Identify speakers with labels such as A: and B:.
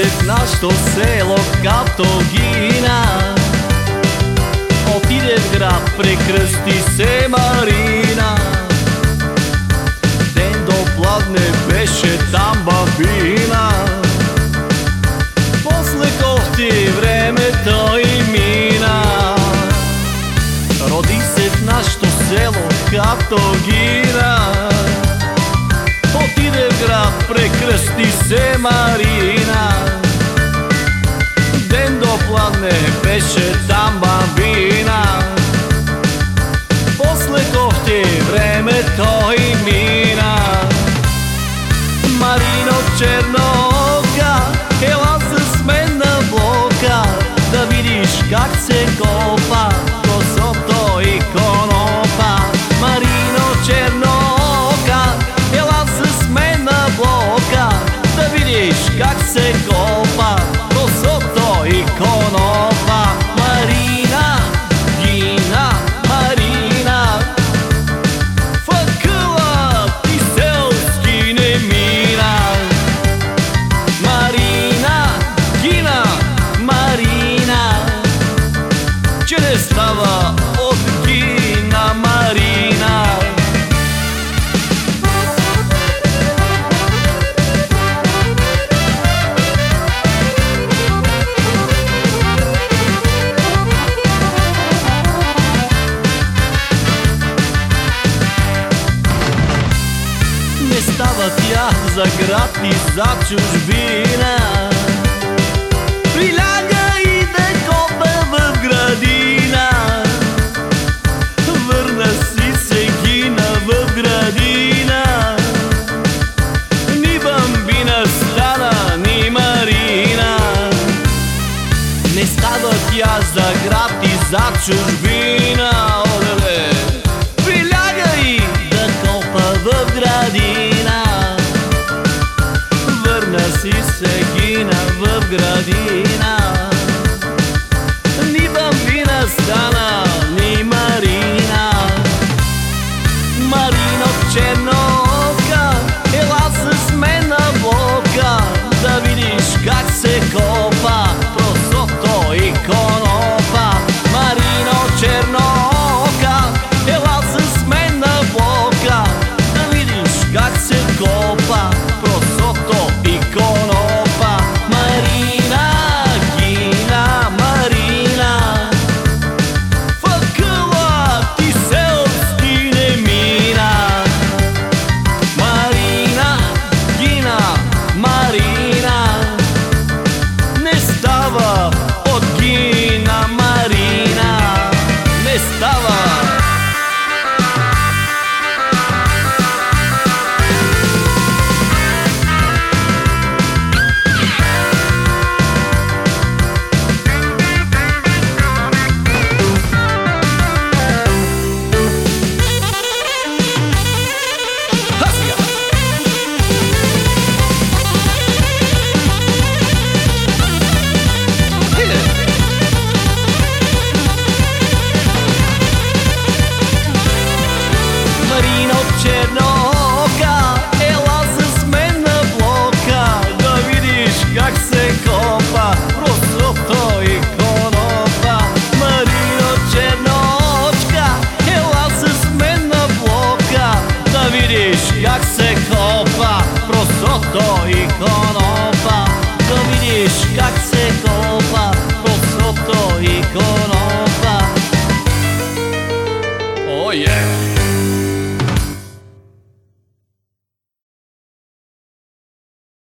A: Роди се нашто село Катогина. Отиде в град, прекрсти се Марина Ден до пладне беше там бабина. После кофти времето и мина. Роди се в нашто село Катогина. Отиде в град, прекрсти се Марина до става од кина Марина. Не става тя за град и за чужбина. začuš vina orele, prilagaj, da kopa v gradina. Vrne si se gina v gradina, ni tam vina stana, ni marina. Marino črno. widzisz jak se chowa Prosto do ikonowa To widzisz jak se